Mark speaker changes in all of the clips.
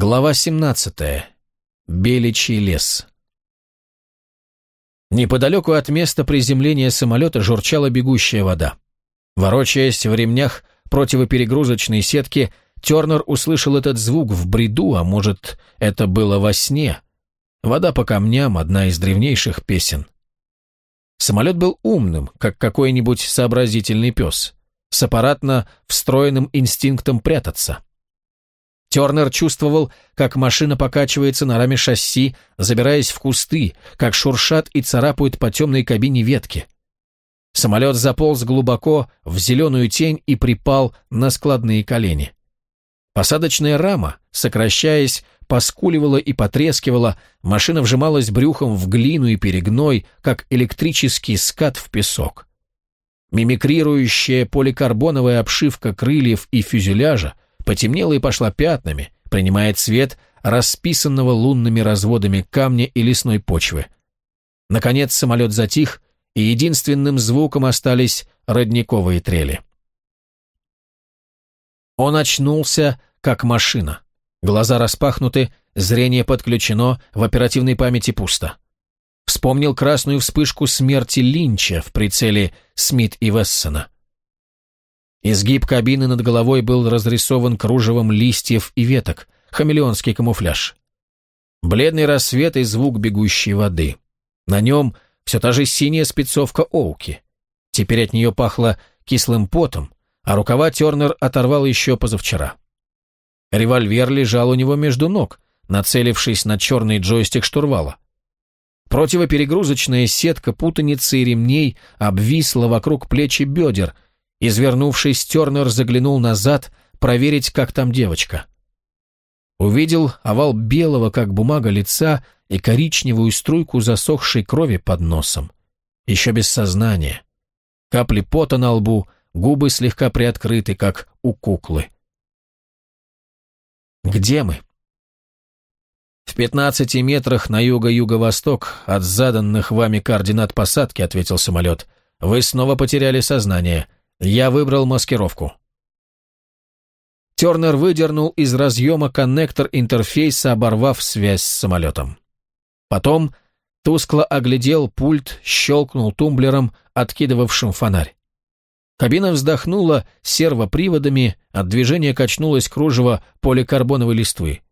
Speaker 1: Глава 17. Беличий лес. Неподалеку от места приземления самолета журчала бегущая вода. Ворочаясь в ремнях противоперегрузочной сетки, Тернер услышал этот звук в бреду, а может, это было во сне. Вода по камням – одна из древнейших песен. Самолет был умным, как какой-нибудь сообразительный пес, с аппаратно встроенным инстинктом прятаться – Тернер чувствовал, как машина покачивается на раме шасси, забираясь в кусты, как шуршат и царапают по темной кабине ветки. Самолет заполз глубоко в зеленую тень и припал на складные колени. Посадочная рама, сокращаясь, поскуливала и потрескивала, машина вжималась брюхом в глину и перегной, как электрический скат в песок. Мимикрирующая поликарбоновая обшивка крыльев и фюзеляжа потемнела и пошла пятнами, принимая цвет расписанного лунными разводами камня и лесной почвы. Наконец самолет затих, и единственным звуком остались родниковые трели. Он очнулся, как машина. Глаза распахнуты, зрение подключено, в оперативной памяти пусто. Вспомнил красную вспышку смерти Линча в прицеле Смит и Вессона. Изгиб кабины над головой был разрисован кружевом листьев и веток, хамелеонский камуфляж. Бледный рассвет и звук бегущей воды. На нем все та же синяя спецовка Оуки. Теперь от нее пахло кислым потом, а рукава Тернер оторвал еще позавчера. Револьвер лежал у него между ног, нацелившись на черный джойстик штурвала. Противоперегрузочная сетка путаницы и ремней обвисла вокруг плеч и бедер – Извернувшись, Тернер заглянул назад, проверить, как там девочка. Увидел овал белого, как бумага, лица и коричневую струйку засохшей крови под носом. Еще без сознания. Капли пота на лбу, губы слегка приоткрыты, как у куклы. «Где мы?» «В пятнадцати метрах на юго-юго-восток от заданных вами координат посадки», — ответил самолет. «Вы снова потеряли сознание. Я выбрал маскировку. Тернер выдернул из разъема коннектор интерфейса, оборвав связь с самолетом. Потом тускло оглядел пульт, щелкнул тумблером, откидывавшим фонарь. Кабина вздохнула сервоприводами, от движения качнулось кружево поликарбоновой листвы.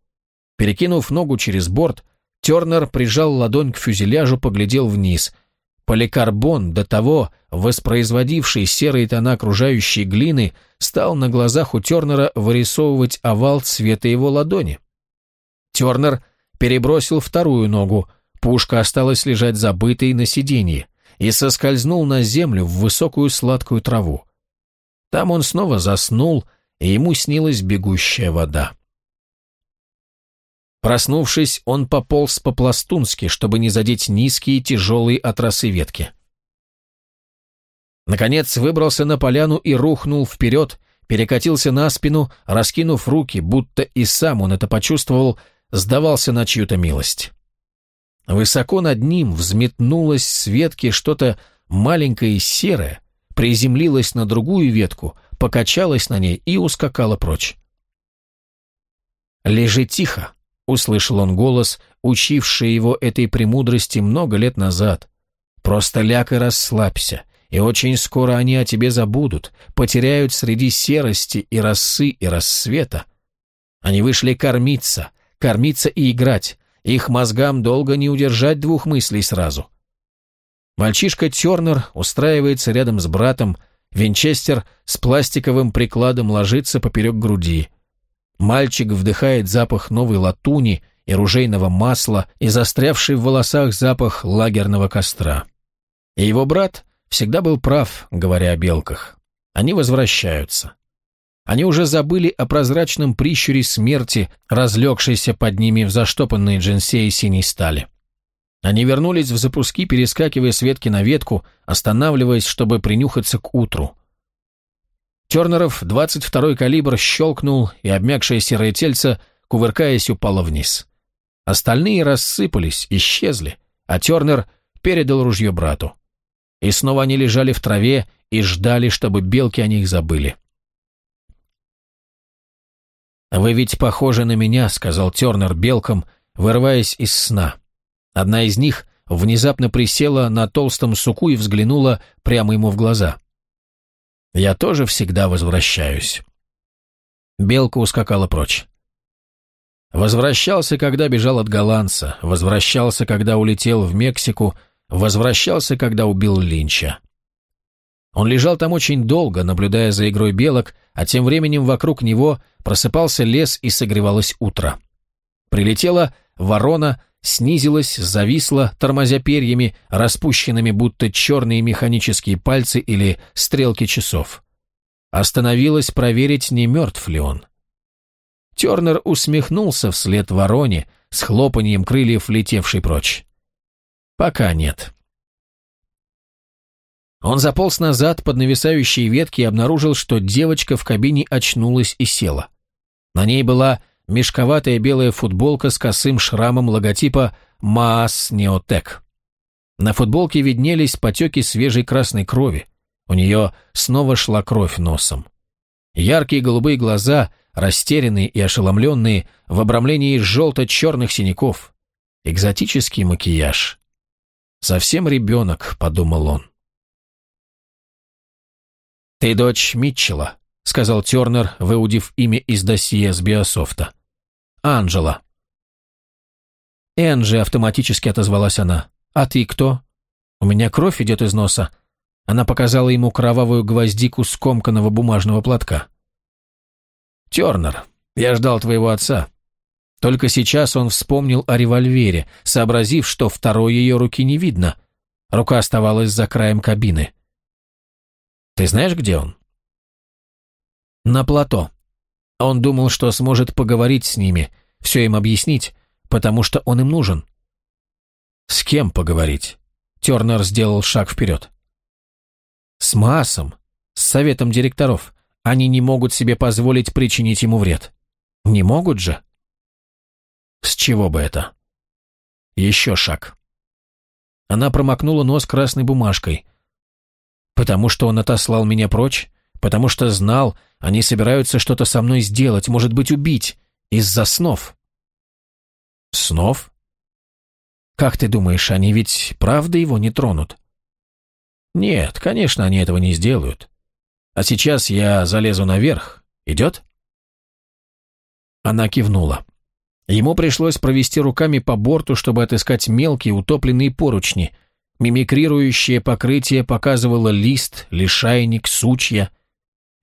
Speaker 1: Перекинув ногу через борт, Тернер прижал ладонь к фюзеляжу, поглядел вниз — Поликарбон, до того воспроизводивший серые тона окружающей глины, стал на глазах у Тернера вырисовывать овал цвета его ладони. Тернер перебросил вторую ногу, пушка осталась лежать забытой на сиденье, и соскользнул на землю в высокую сладкую траву. Там он снова заснул, и ему снилась бегущая вода. Проснувшись, он пополз по-пластунски, чтобы не задеть низкие тяжелые от росы ветки. Наконец выбрался на поляну и рухнул вперед, перекатился на спину, раскинув руки, будто и сам он это почувствовал, сдавался на чью-то милость. Высоко над ним взметнулось с ветки что-то маленькое и серое, приземлилось на другую ветку, покачалось на ней и ускакало прочь. «Лежи тихо», Услышал он голос, учивший его этой премудрости много лет назад. «Просто ляг и расслабься, и очень скоро они о тебе забудут, потеряют среди серости и росы и рассвета. Они вышли кормиться, кормиться и играть, их мозгам долго не удержать двух мыслей сразу». Мальчишка Тернер устраивается рядом с братом, Винчестер с пластиковым прикладом ложится поперек груди – Мальчик вдыхает запах новой латуни и ружейного масла и застрявший в волосах запах лагерного костра. И его брат всегда был прав, говоря о белках. Они возвращаются. Они уже забыли о прозрачном прищуре смерти, разлегшейся под ними в заштопанные джинсеи синей стали. Они вернулись в запуски, перескакивая с ветки на ветку, останавливаясь, чтобы принюхаться к утру. Тернеров 22-й калибр щелкнул, и обмякшее серое тельце, кувыркаясь, упало вниз. Остальные рассыпались, исчезли, а Тернер передал ружье брату. И снова они лежали в траве и ждали, чтобы белки о них забыли. «Вы ведь похожи на меня», — сказал Тернер белкам, вырываясь из сна. Одна из них внезапно присела на толстом суку и взглянула прямо ему в глаза. «Я тоже всегда возвращаюсь». Белка ускакала прочь. Возвращался, когда бежал от голландца, возвращался, когда улетел в Мексику, возвращался, когда убил Линча. Он лежал там очень долго, наблюдая за игрой белок, а тем временем вокруг него просыпался лес и согревалось утро. Прилетела ворона, снизилась, зависла, тормозя перьями, распущенными будто черные механические пальцы или стрелки часов. Остановилась проверить, не мертв ли он. Тернер усмехнулся вслед вороне, с хлопаньем крыльев летевшей прочь. «Пока нет». Он заполз назад под нависающие ветки и обнаружил, что девочка в кабине очнулась и села. На ней была мешковатая белая футболка с косым шрамом логотипа «Маас Неотек». На футболке виднелись потеки свежей красной крови. У нее снова шла кровь носом. Яркие голубые глаза, растерянные и ошеломленные, в обрамлении желто-черных синяков. Экзотический макияж. «Совсем ребенок», — подумал он. «Ты дочь Митчелла», — сказал Тернер, выудив имя из досье с Биософта. «Анджела». «Энджи», — автоматически отозвалась она. «А ты кто?» «У меня кровь идет из носа». Она показала ему кровавую гвоздику скомканного бумажного платка. «Тернер, я ждал твоего отца». Только сейчас он вспомнил о револьвере, сообразив, что второй ее руки не видно. Рука оставалась за краем кабины. «Ты знаешь, где он?» «На плато», он думал, что сможет поговорить с ними, все им объяснить, потому что он им нужен. С кем поговорить? Тернер сделал шаг вперед. С Маасом, с советом директоров. Они не могут себе позволить причинить ему вред. Не могут же? С чего бы это? Еще шаг. Она промокнула нос красной бумажкой. Потому что он отослал меня прочь? Потому что знал, они собираются что-то со мной сделать, может быть, убить, из-за снов. Снов? Как ты думаешь, они ведь правда его не тронут? Нет, конечно, они этого не сделают. А сейчас я залезу наверх. Идет? Она кивнула. Ему пришлось провести руками по борту, чтобы отыскать мелкие утопленные поручни. Мимикрирующее покрытие показывало лист, лишайник, сучья.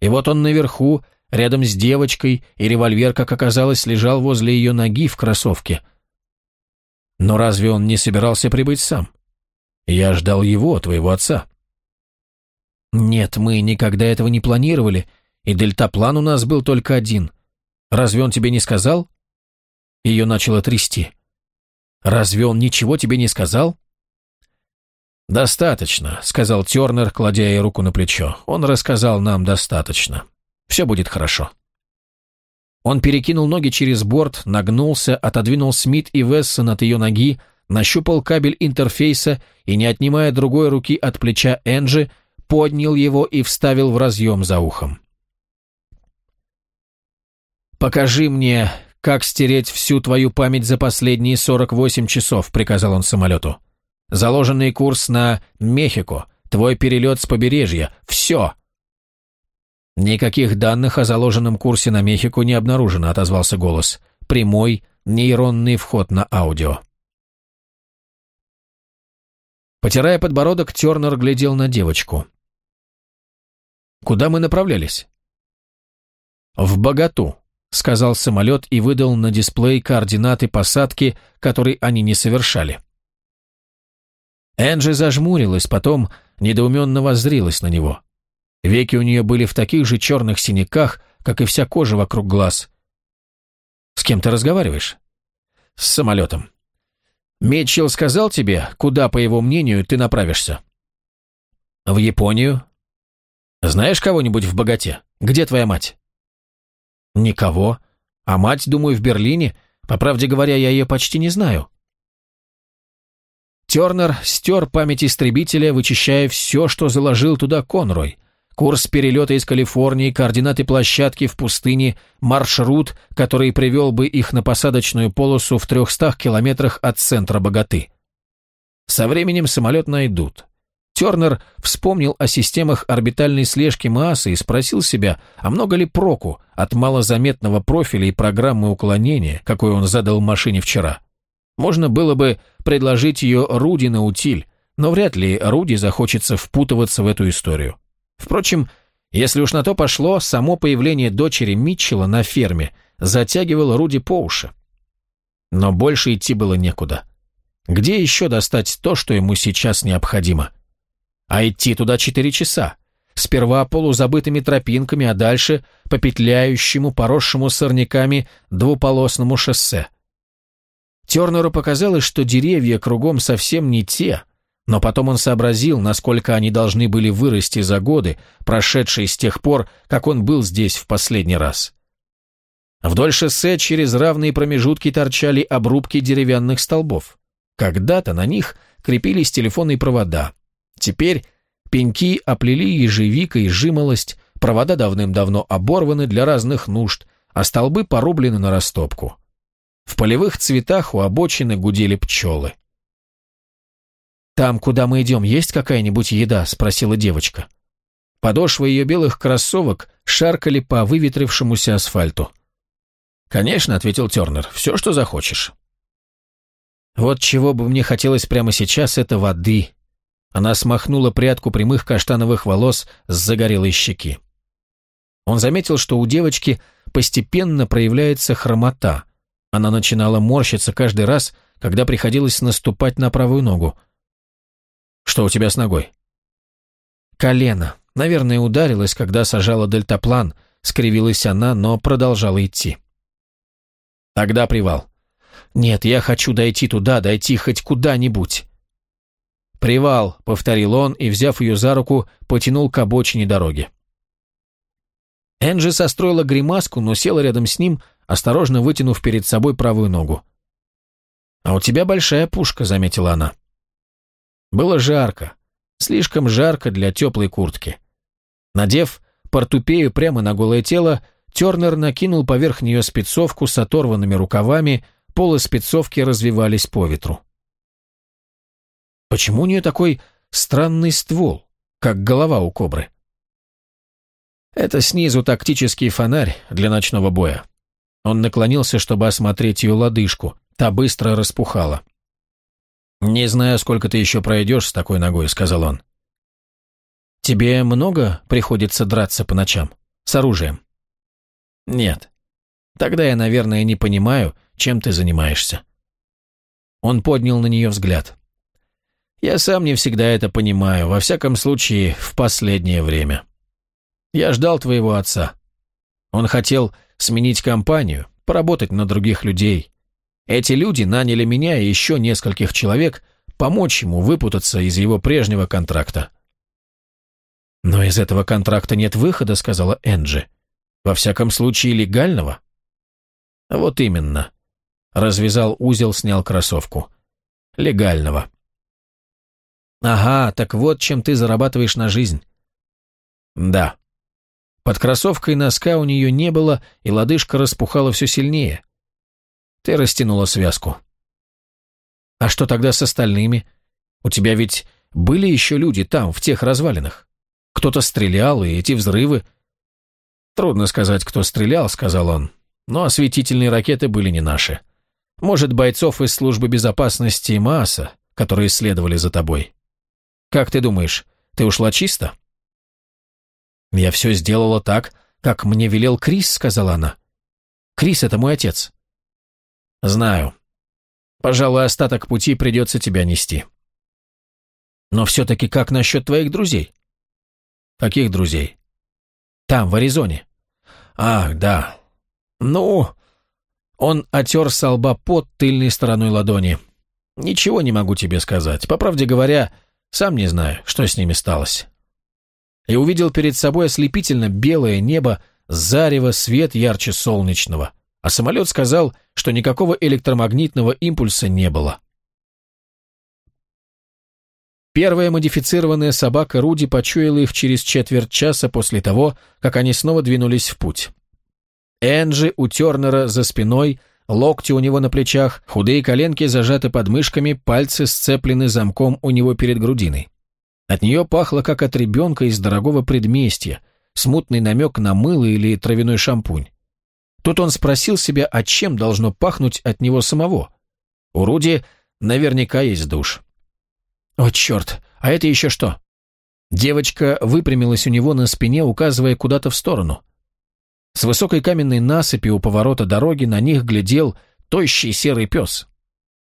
Speaker 1: И вот он наверху, рядом с девочкой, и револьвер, как оказалось, лежал возле ее ноги в кроссовке. Но разве он не собирался прибыть сам? Я ждал его, твоего отца. Нет, мы никогда этого не планировали, и дельтаплан у нас был только один. Разве он тебе не сказал? Ее начало трясти. Разве он ничего тебе не сказал? «Достаточно», — сказал Тернер, кладя ей руку на плечо. «Он рассказал нам достаточно. Все будет хорошо». Он перекинул ноги через борт, нагнулся, отодвинул Смит и Вессон от ее ноги, нащупал кабель интерфейса и, не отнимая другой руки от плеча Энджи, поднял его и вставил в разъем за ухом. «Покажи мне, как стереть всю твою память за последние 48 часов», — приказал он самолету. Заложенный курс на Мехико, твой перелет с побережья, все. Никаких данных о заложенном курсе на Мехико не обнаружено, отозвался голос. Прямой нейронный вход на аудио. Потирая подбородок, Тернер глядел на девочку. «Куда мы направлялись?» «В Богату», — сказал самолет и выдал на дисплей координаты посадки, которые они не совершали. Энджи зажмурилась, потом недоуменно воззрилась на него. Веки у нее были в таких же черных синяках, как и вся кожа вокруг глаз. «С кем ты разговариваешь?» «С самолетом». «Митчелл сказал тебе, куда, по его мнению, ты направишься?» «В Японию». «Знаешь кого-нибудь в богате? Где твоя мать?» «Никого. А мать, думаю, в Берлине. По правде говоря, я ее почти не знаю». Тернер стер память истребителя, вычищая все, что заложил туда Конрой. курс перелета из Калифорнии, координаты площадки в пустыне, маршрут, который привел бы их на посадочную полосу в 300 километрах от центра богаты. Со временем самолет найдут. Тернер вспомнил о системах орбитальной слежки МААСа и спросил себя, а много ли проку от малозаметного профиля и программы уклонения, какой он задал машине вчера. Можно было бы предложить ее Руди на утиль, но вряд ли Руди захочется впутываться в эту историю. Впрочем, если уж на то пошло, само появление дочери Митчелла на ферме затягивало Руди по уши. Но больше идти было некуда. Где еще достать то, что ему сейчас необходимо? А идти туда четыре часа. Сперва полузабытыми тропинками, а дальше по петляющему, поросшему сорняками двуполосному шоссе. Тернеру показалось, что деревья кругом совсем не те, но потом он сообразил, насколько они должны были вырасти за годы, прошедшие с тех пор, как он был здесь в последний раз. Вдоль шоссе через равные промежутки торчали обрубки деревянных столбов. Когда-то на них крепились телефонные провода. Теперь пеньки оплели ежевикой жимолость, провода давным-давно оборваны для разных нужд, а столбы порублены на растопку. В полевых цветах у обочины гудели пчелы. «Там, куда мы идем, есть какая-нибудь еда?» – спросила девочка. Подошвы ее белых кроссовок шаркали по выветрившемуся асфальту. «Конечно», – ответил Тернер, – «все, что захочешь». «Вот чего бы мне хотелось прямо сейчас, это воды». Она смахнула прядку прямых каштановых волос с загорелой щеки. Он заметил, что у девочки постепенно проявляется хромота. Она начинала морщиться каждый раз, когда приходилось наступать на правую ногу – что у тебя с ногой? Колено. Наверное, ударилась, когда сажала дельтаплан. Скривилась она, но продолжала идти. Тогда привал. Нет, я хочу дойти туда, дойти хоть куда-нибудь. «Привал», — повторил он и, взяв ее за руку, потянул к обочине дороги. Энджи состроила гримаску, но села рядом с ним, осторожно вытянув перед собой правую ногу. «А у тебя большая пушка», — заметила она. Было жарко, слишком жарко для теплой куртки. Надев портупею прямо на голое тело, Тернер накинул поверх нее спецовку с оторванными рукавами, полы спецовки развивались по ветру. Почему у нее такой странный ствол, как голова у кобры? Это снизу тактический фонарь для ночного боя. Он наклонился, чтобы осмотреть ее лодыжку. Та быстро распухала. «Не знаю, сколько ты еще пройдешь с такой ногой», — сказал он. «Тебе много приходится драться по ночам? С оружием?» «Нет. Тогда я, наверное, не понимаю, чем ты занимаешься». Он поднял на нее взгляд. «Я сам не всегда это понимаю, во всяком случае, в последнее время. Я ждал твоего отца. Он хотел сменить компанию, поработать на других людей, эти люди наняли меня и еще нескольких человек помочь ему выпутаться из его прежнего контракта. «Но из этого контракта нет выхода», — сказала Энджи. «Во всяком случае, легального». «Вот именно». Развязал узел, снял кроссовку. «Легального». «Ага, так вот чем ты зарабатываешь на жизнь». «Да». Под кроссовкой носка у нее не было, и лодыжка распухала все сильнее. Ты растянула связку. А что тогда с остальными? У тебя ведь были еще люди там, в тех развалинах. Кто-то стрелял, и эти взрывы... Трудно сказать, кто стрелял, сказал он, но осветительные ракеты были не наши. Может, бойцов из службы безопасности МАСа, которые следовали за тобой. Как ты думаешь, ты ушла чисто? Я все сделала так, как мне велел Крис, сказала она. Крис — это мой отец. «Знаю. Пожалуй, остаток пути придется тебя нести». «Но все-таки как насчет твоих друзей?» «Каких друзей?» «Там, в Аризоне». «Ах, да. Ну...» Он отер со лба под тыльной стороной ладони. «Ничего не могу тебе сказать. По правде говоря, сам не знаю, что с ними сталось». И увидел перед собой ослепительно белое небо, зарево, свет ярче солнечного а самолет сказал, что никакого электромагнитного импульса не было. Первая модифицированная собака Руди почуяла их через четверть часа после того, как они снова двинулись в путь. Энджи у Тернера за спиной, локти у него на плечах, худые коленки зажаты под мышками, пальцы сцеплены замком у него перед грудиной. От нее пахло, как от ребенка из дорогого предместья, смутный намек на мыло или травяной шампунь. Тут он спросил себя, а чем должно пахнуть от него самого. У Руди наверняка есть душ. «О, черт! А это еще что?» Девочка выпрямилась у него на спине, указывая куда-то в сторону. С высокой каменной насыпи у поворота дороги на них глядел тощий серый пес.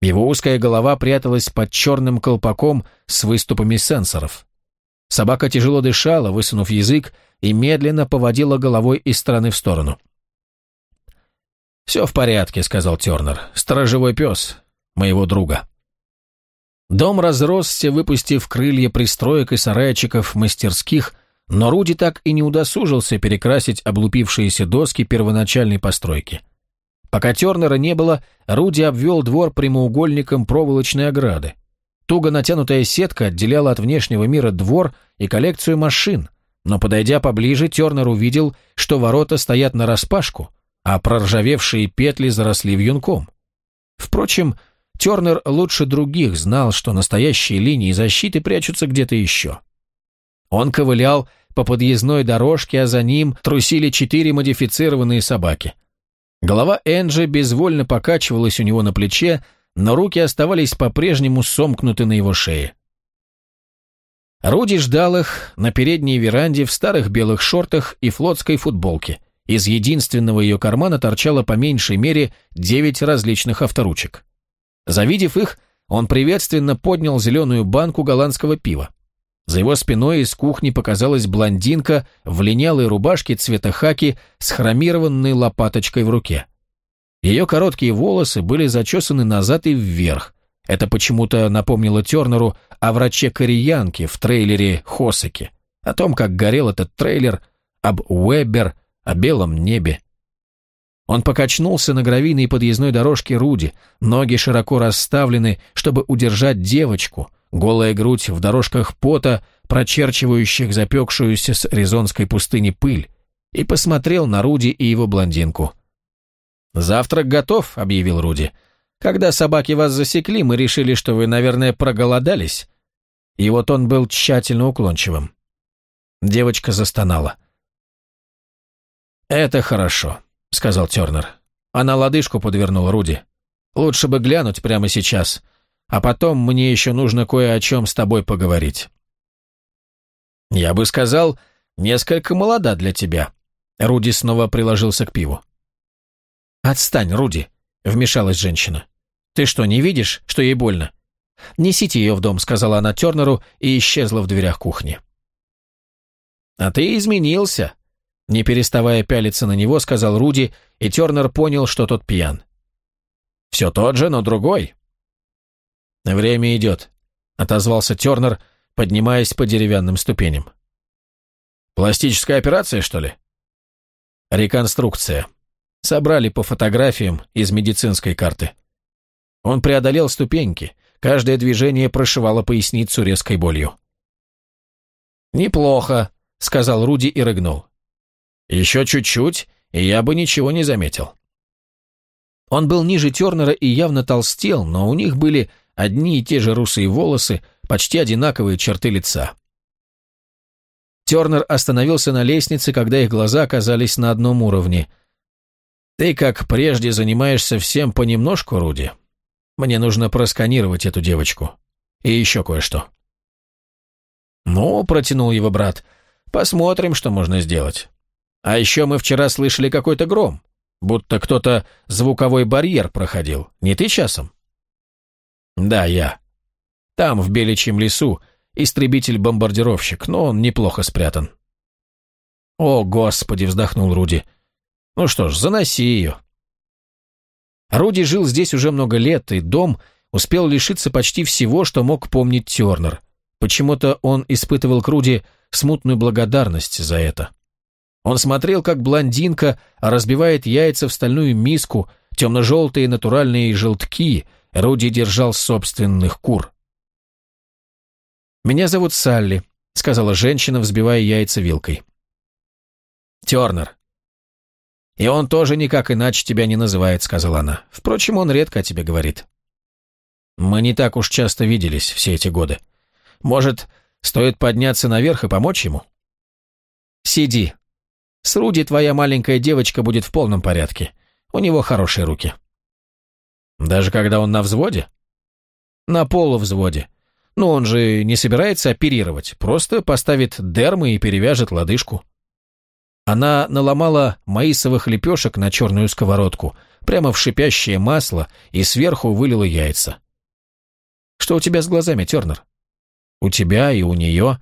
Speaker 1: Его узкая голова пряталась под черным колпаком с выступами сенсоров. Собака тяжело дышала, высунув язык, и медленно поводила головой из стороны в сторону. «Все в порядке», — сказал Тернер. «Сторожевой пес моего друга». Дом разросся, выпустив крылья пристроек и сарайчиков мастерских, но Руди так и не удосужился перекрасить облупившиеся доски первоначальной постройки. Пока Тернера не было, Руди обвел двор прямоугольником проволочной ограды. Туго натянутая сетка отделяла от внешнего мира двор и коллекцию машин, но, подойдя поближе, Тернер увидел, что ворота стоят нараспашку, а проржавевшие петли заросли вьюнком. Впрочем, Тернер лучше других знал, что настоящие линии защиты прячутся где-то еще. Он ковылял по подъездной дорожке, а за ним трусили четыре модифицированные собаки. Голова Энджи безвольно покачивалась у него на плече, но руки оставались по-прежнему сомкнуты на его шее. Руди ждал их на передней веранде в старых белых шортах и флотской футболке. Из единственного ее кармана торчало по меньшей мере девять различных авторучек. Завидев их, он приветственно поднял зеленую банку голландского пива. За его спиной из кухни показалась блондинка в линялой рубашке цвета хаки с хромированной лопаточкой в руке. Ее короткие волосы были зачесаны назад и вверх. Это почему-то напомнило Тернеру о враче-кореянке в трейлере Хосеки, о том, как горел этот трейлер, об Уэббер, о белом небе. Он покачнулся на гравийной подъездной дорожке Руди, ноги широко расставлены, чтобы удержать девочку, голая грудь в дорожках пота, прочерчивающих запекшуюся с аризонской пустыни пыль, и посмотрел на Руди и его блондинку. «Завтрак готов», — объявил Руди. «Когда собаки вас засекли, мы решили, что вы, наверное, проголодались». И вот он был тщательно уклончивым. Девочка застонала. «Это хорошо», — сказал Тернер. Она лодыжку подвернула Руди. «Лучше бы глянуть прямо сейчас, а потом мне еще нужно кое о чем с тобой поговорить». «Я бы сказал, несколько молода для тебя». Руди снова приложился к пиву. «Отстань, Руди», — вмешалась женщина. «Ты что, не видишь, что ей больно?» «Несите ее в дом», — сказала она Тернеру и исчезла в дверях кухни. «А ты изменился», не переставая пялиться на него, сказал Руди, и Тернер понял, что тот пьян. «Все тот же, но другой». «Время идет», — отозвался Тернер, поднимаясь по деревянным ступеням. «Пластическая операция, что ли?» «Реконструкция. Собрали по фотографиям из медицинской карты». Он преодолел ступеньки, каждое движение прошивало поясницу резкой болью. «Неплохо», — сказал Руди и рыгнул. Еще чуть-чуть, и я бы ничего не заметил. Он был ниже Тернера и явно толстел, но у них были одни и те же русые волосы, почти одинаковые черты лица. Тернер остановился на лестнице, когда их глаза оказались на одном уровне. «Ты, как прежде, занимаешься всем понемножку, Руди. Мне нужно просканировать эту девочку. И еще кое-что». «Ну», — протянул его брат, — «посмотрим, что можно сделать». А еще мы вчера слышали какой-то гром, будто кто-то звуковой барьер проходил. Не ты часом? Да, я. Там, в Беличьем лесу, истребитель-бомбардировщик, но он неплохо спрятан. О, господи, вздохнул Руди. Ну что ж, заноси ее. Руди жил здесь уже много лет, и дом успел лишиться почти всего, что мог помнить Тернер. Почему-то он испытывал к Руди смутную благодарность за это. Он смотрел, как блондинка разбивает яйца в стальную миску, темно-желтые натуральные желтки, Руди держал собственных кур. «Меня зовут Салли», — сказала женщина, взбивая яйца вилкой. «Тернер». «И он тоже никак иначе тебя не называет», — сказала она. «Впрочем, он редко о тебе говорит». «Мы не так уж часто виделись все эти годы. Может, стоит подняться наверх и помочь ему?» «Сиди. С Руди твоя маленькая девочка будет в полном порядке. У него хорошие руки». «Даже когда он на взводе?» «На полувзводе. Но он же не собирается оперировать, просто поставит дермы и перевяжет лодыжку». Она наломала маисовых лепешек на черную сковородку, прямо в шипящее масло, и сверху вылила яйца. «Что у тебя с глазами, Тернер?» «У тебя и у нее».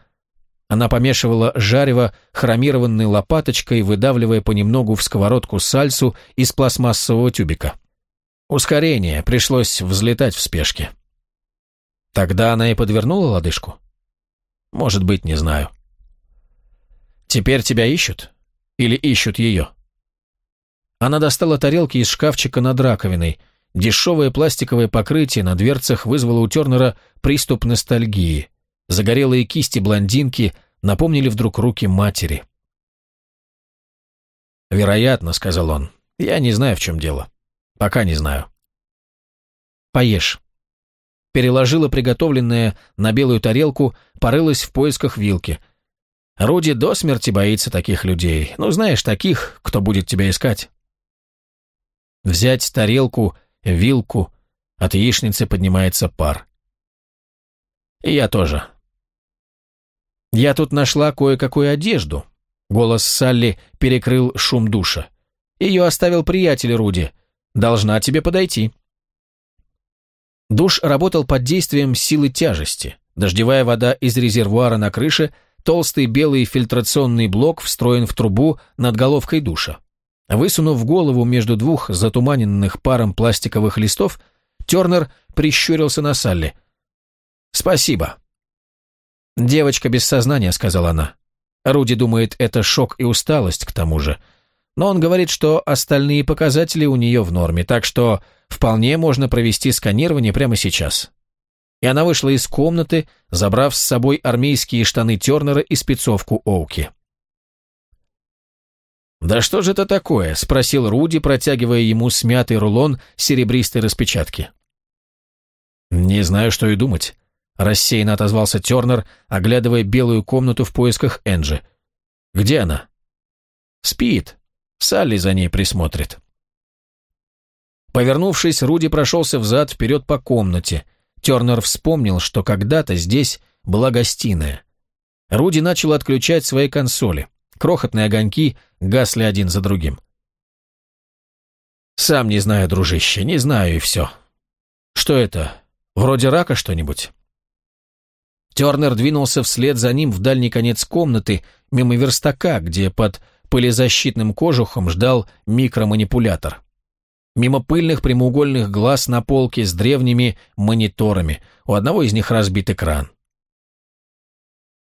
Speaker 1: Она помешивала жарево хромированной лопаточкой, выдавливая понемногу в сковородку сальсу из пластмассового тюбика. Ускорение, пришлось взлетать в спешке. Тогда она и подвернула лодыжку? Может быть, не знаю. Теперь тебя ищут? Или ищут ее? Она достала тарелки из шкафчика над раковиной. Дешевое пластиковое покрытие на дверцах вызвало у Тернера приступ ностальгии. Загорелые кисти блондинки напомнили вдруг руки матери. «Вероятно», — сказал он. «Я не знаю, в чем дело. Пока не знаю». «Поешь». Переложила приготовленное на белую тарелку, порылась в поисках вилки — Руди до смерти боится таких людей. Ну, знаешь, таких, кто будет тебя искать. Взять тарелку, вилку, от яичницы поднимается пар. И я тоже. Я тут нашла кое-какую одежду. Голос Салли перекрыл шум душа. Ее оставил приятель Руди. Должна тебе подойти. Душ работал под действием силы тяжести. Дождевая вода из резервуара на крыше – Толстый белый фильтрационный блок встроен в трубу над головкой душа. Высунув голову между двух затуманенных паром пластиковых листов, Тернер прищурился на Салли. «Спасибо». «Девочка без сознания», — сказала она. Руди думает, это шок и усталость к тому же. Но он говорит, что остальные показатели у нее в норме, так что вполне можно провести сканирование прямо сейчас и она вышла из комнаты, забрав с собой армейские штаны Тернера и спецовку Оуки. «Да что же это такое?» – спросил Руди, протягивая ему смятый рулон серебристой распечатки. «Не знаю, что и думать», – рассеянно отозвался Тернер, оглядывая белую комнату в поисках Энджи. «Где она?» «Спит. Салли за ней присмотрит». Повернувшись, Руди прошелся взад-вперед по комнате – Тернер вспомнил, что когда-то здесь была гостиная. Руди начал отключать свои консоли. Крохотные огоньки гасли один за другим. «Сам не знаю, дружище, не знаю и все. Что это? Вроде рака что-нибудь?» Тернер двинулся вслед за ним в дальний конец комнаты, мимо верстака, где под пылезащитным кожухом ждал микроманипулятор мимо пыльных прямоугольных глаз на полке с древними мониторами, у одного из них разбит экран.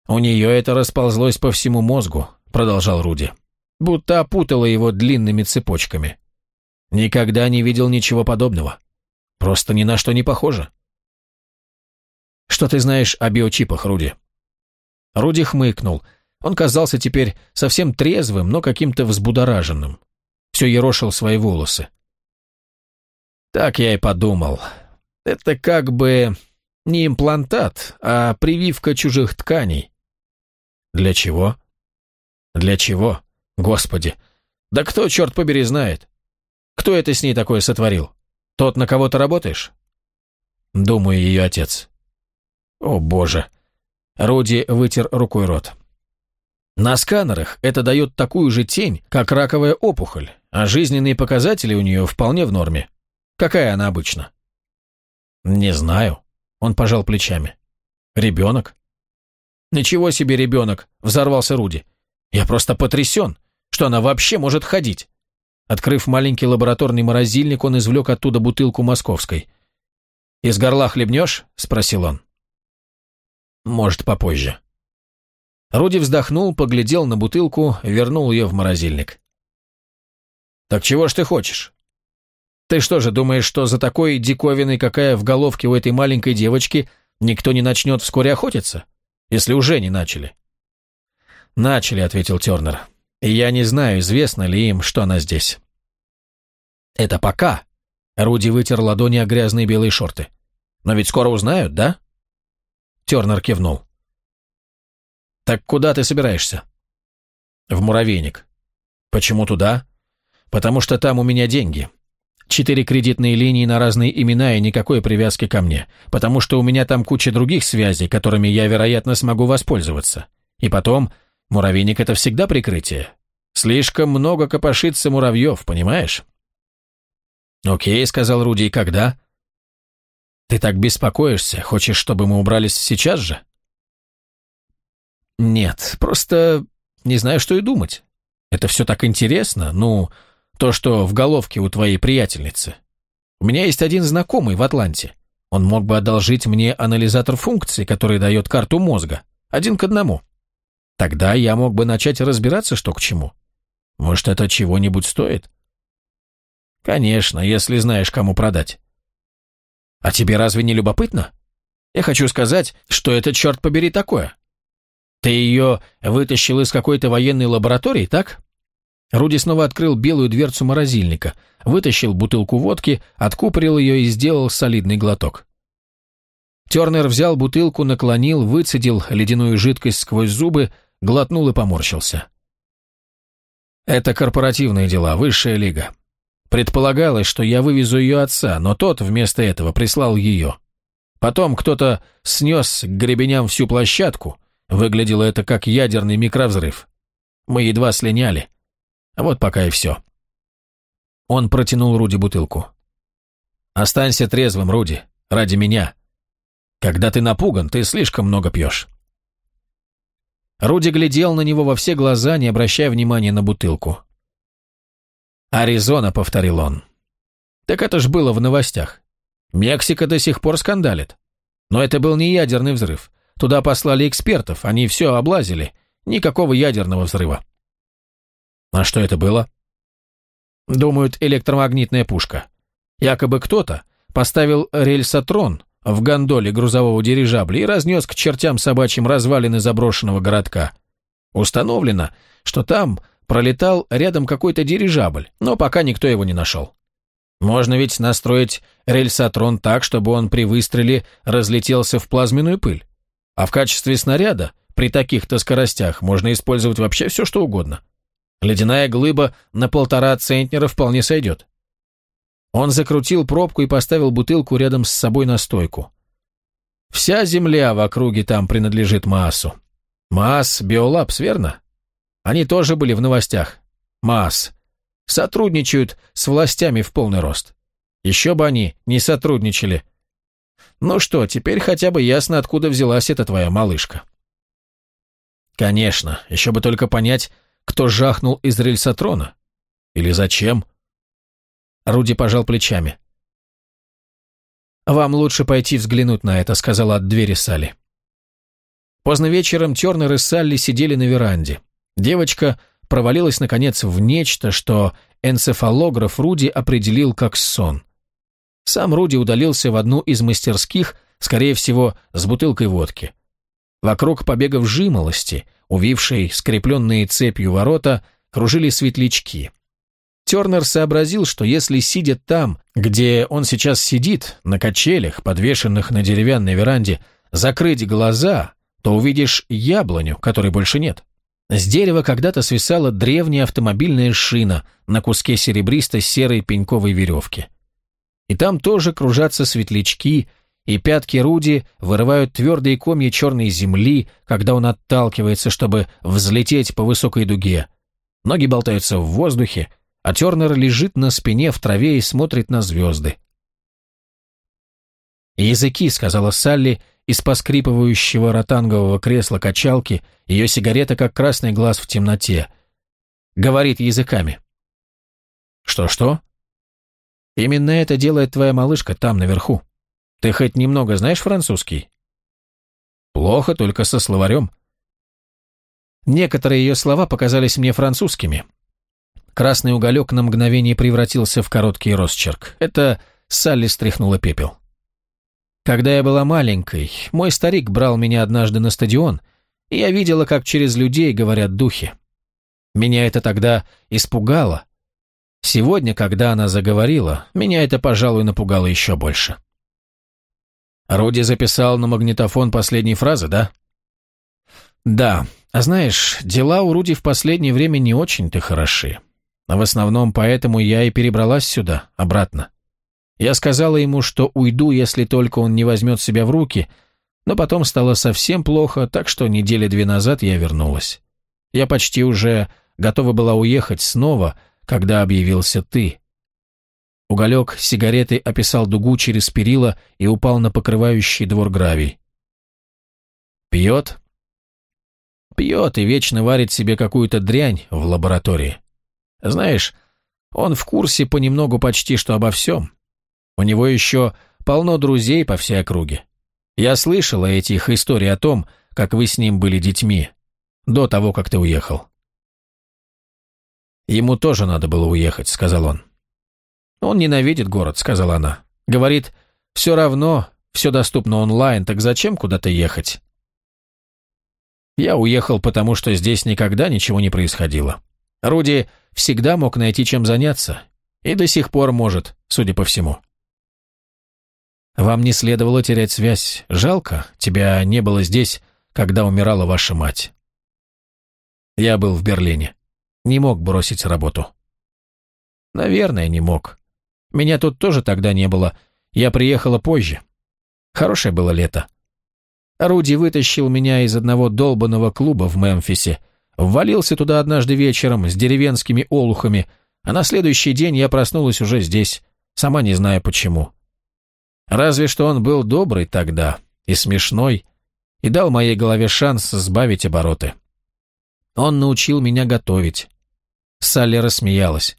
Speaker 1: «У нее это расползлось по всему мозгу», — продолжал Руди, будто опутало его длинными цепочками. «Никогда не видел ничего подобного. Просто ни на что не похоже». «Что ты знаешь о биочипах, Руди?» Руди хмыкнул. Он казался теперь совсем трезвым, но каким-то взбудораженным. Все ерошил свои волосы. Так я и подумал. Это как бы не имплантат, а прививка чужих тканей. Для чего? Для чего? Господи. Да кто, черт побери, знает? Кто это с ней такое сотворил? Тот, на кого ты работаешь? Думаю, ее отец. О, боже. Руди вытер рукой рот. На сканерах это дает такую же тень, как раковая опухоль, а жизненные показатели у нее вполне в норме. Какая она обычно?» «Не знаю». Он пожал плечами. «Ребенок?» «Ничего себе ребенок!» — взорвался Руди. «Я просто потрясен, что она вообще может ходить!» Открыв маленький лабораторный морозильник, он извлек оттуда бутылку московской. «Из горла хлебнешь?» — спросил он. «Может, попозже». Руди вздохнул, поглядел на бутылку, вернул ее в морозильник. «Так чего ж ты хочешь?» Ты что же, думаешь, что за такой диковиной, какая в головке у этой маленькой девочки, никто не начнет вскоре охотиться? если уже не начали. «Начали», — ответил Тернер. «И я не знаю, известно ли им, что она здесь». «Это пока», — Руди вытер ладони о грязные белые шорты. «Но ведь скоро узнают, да?» Тернер кивнул. «Так куда ты собираешься?» «В муравейник». «Почему туда?» «Потому что там у меня деньги. Четыре кредитные линии на разные имена и никакой привязки ко мне, потому что у меня там куча других связей, которыми я, вероятно, смогу воспользоваться. И потом, муравейник — это всегда прикрытие. Слишком много копошится муравьев, понимаешь?» «Окей», — сказал Руди, — «и когда?» «Ты так беспокоишься, хочешь, чтобы мы убрались сейчас же?» «Нет, просто не знаю, что и думать. Это все так интересно, ну, то, что в головке у твоей приятельницы. У меня есть один знакомый в Атланте. Он мог бы одолжить мне анализатор функций, который дает карту мозга, один к одному. Тогда я мог бы начать разбираться, что к чему. Может, это чего-нибудь стоит?» «Конечно, если знаешь, кому продать». «А тебе разве не любопытно? Я хочу сказать, что это, черт побери, такое. Ты ее вытащил из какой-то военной лаборатории, так?» Руди снова открыл белую дверцу морозильника, вытащил бутылку водки, откупорил ее и сделал солидный глоток. Тернер взял бутылку, наклонил, выцедил ледяную жидкость сквозь зубы, глотнул и поморщился. «Это корпоративные дела, высшая лига. Предполагалось, что я вывезу ее отца, но тот вместо этого прислал ее. Потом кто-то снес к гребеням всю площадку, Выглядело это как ядерный микровзрыв. Мы едва слиняли. А вот пока и все. Он протянул Руди бутылку. «Останься трезвым, Руди, ради меня. Когда ты напуган, ты слишком много пьешь». Руди глядел на него во все глаза, не обращая внимания на бутылку. «Аризона», — повторил он. «Так это ж было в новостях. Мексика до сих пор скандалит. Но это был не ядерный взрыв. Туда послали экспертов, они все облазили. Никакого ядерного взрыва. А что это было? Думают, электромагнитная пушка. Якобы кто-то поставил рельсотрон в гондоле грузового дирижабля и разнес к чертям собачьим развалины заброшенного городка. Установлено, что там пролетал рядом какой-то дирижабль, но пока никто его не нашел. Можно ведь настроить рельсотрон так, чтобы он при выстреле разлетелся в плазменную пыль. А в качестве снаряда при таких-то скоростях можно использовать вообще все, что угодно. Ледяная глыба на полтора центнера вполне сойдет. Он закрутил пробку и поставил бутылку рядом с собой на стойку. Вся земля в округе там принадлежит Маасу. Маас Биолапс, верно? Они тоже были в новостях. Маас. Сотрудничают с властями в полный рост. Еще бы они не сотрудничали ну что, теперь хотя бы ясно, откуда взялась эта твоя малышка. Конечно, еще бы только понять, кто жахнул из рельсотрона. Или зачем? Руди пожал плечами. «Вам лучше пойти взглянуть на это», — сказала от двери Салли. Поздно вечером Тернер и Салли сидели на веранде. Девочка провалилась, наконец, в нечто, что энцефалограф Руди определил как сон. Сам Руди удалился в одну из мастерских, скорее всего, с бутылкой водки. Вокруг побегов жимолости, увившей скрепленные цепью ворота, кружили светлячки. Тернер сообразил, что если сидя там, где он сейчас сидит, на качелях, подвешенных на деревянной веранде, закрыть глаза, то увидишь яблоню, которой больше нет. С дерева когда-то свисала древняя автомобильная шина на куске серебристо-серой пеньковой веревки. И там тоже кружатся светлячки, и пятки Руди вырывают твердые комья черной земли, когда он отталкивается, чтобы взлететь по высокой дуге. Ноги болтаются в воздухе, а Тернер лежит на спине в траве и смотрит на звезды. «Языки», — сказала Салли, из поскрипывающего ротангового кресла качалки, ее сигарета как красный глаз в темноте. Говорит языками. «Что-что?» Именно это делает твоя малышка там, наверху. Ты хоть немного знаешь французский? Плохо, только со словарем. Некоторые ее слова показались мне французскими. Красный уголек на мгновение превратился в короткий росчерк. Это Салли стряхнула пепел. Когда я была маленькой, мой старик брал меня однажды на стадион, и я видела, как через людей говорят духи. Меня это тогда испугало. Сегодня, когда она заговорила, меня это, пожалуй, напугало еще больше. Руди записал на магнитофон последние фразы, да? Да. А знаешь, дела у Руди в последнее время не очень-то хороши. В основном поэтому я и перебралась сюда, обратно. Я сказала ему, что уйду, если только он не возьмет себя в руки, но потом стало совсем плохо, так что недели две назад я вернулась. Я почти уже готова была уехать снова, когда объявился ты. Уголек сигареты описал дугу через перила и упал на покрывающий двор гравий. Пьет? Пьет и вечно варит себе какую-то дрянь в лаборатории. Знаешь, он в курсе понемногу почти что обо всем. У него еще полно друзей по всей округе. Я слышала эти их истории о том, как вы с ним были детьми, до того, как ты уехал. Ему тоже надо было уехать, сказал он. Он ненавидит город, сказала она. Говорит, все равно, все доступно онлайн, так зачем куда-то ехать? Я уехал, потому что здесь никогда ничего не происходило. Руди всегда мог найти чем заняться. И до сих пор может, судя по всему. Вам не следовало терять связь. Жалко, тебя не было здесь, когда умирала ваша мать. Я был в Берлине. Не мог бросить работу. Наверное, не мог. Меня тут тоже тогда не было. Я приехала позже. Хорошее было лето. Руди вытащил меня из одного долбанного клуба в Мемфисе, ввалился туда однажды вечером с деревенскими олухами, а на следующий день я проснулась уже здесь, сама не зная почему. Разве что он был добрый тогда и смешной, и дал моей голове шанс сбавить обороты. Он научил меня готовить. Салли рассмеялась.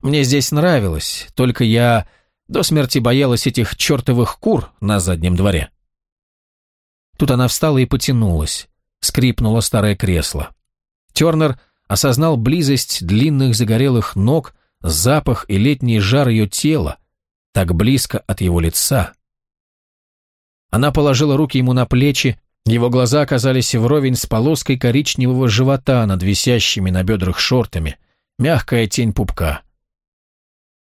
Speaker 1: Мне здесь нравилось, только я до смерти боялась этих чертовых кур на заднем дворе. Тут она встала и потянулась. Скрипнуло старое кресло. Тернер осознал близость длинных загорелых ног, запах и летний жар ее тела, так близко от его лица. Она положила руки ему на плечи, его глаза оказались вровень с полоской коричневого живота над висящими на бедрах шортами, мягкая тень пупка.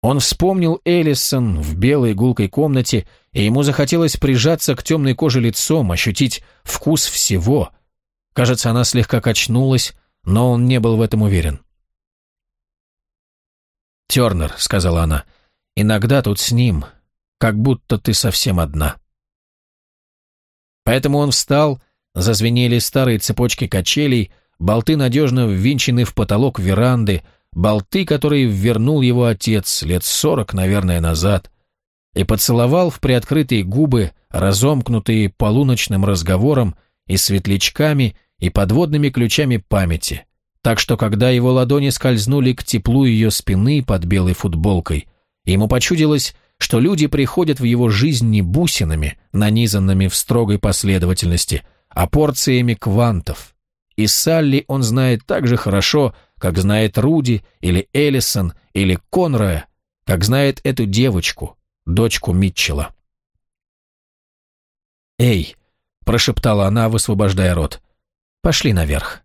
Speaker 1: Он вспомнил Эллисон в белой гулкой комнате, и ему захотелось прижаться к темной коже лицом, ощутить вкус всего. Кажется, она слегка качнулась, но он не был в этом уверен. «Тернер», — сказала она, — «иногда тут с ним, как будто ты совсем одна». Поэтому он встал, зазвенели старые цепочки качелей, болты надежно ввинчены в потолок веранды, болты, которые вернул его отец лет сорок, наверное, назад, и поцеловал в приоткрытые губы, разомкнутые полуночным разговором и светлячками, и подводными ключами памяти, так что когда его ладони скользнули к теплу ее спины под белой футболкой, ему почудилось, что люди приходят в его жизнь не бусинами, нанизанными в строгой последовательности, а порциями квантов. И Салли он знает так же хорошо, как знает Руди или Эллисон или Конроя, как знает эту девочку, дочку Митчелла. «Эй!» – прошептала она, высвобождая рот. «Пошли наверх».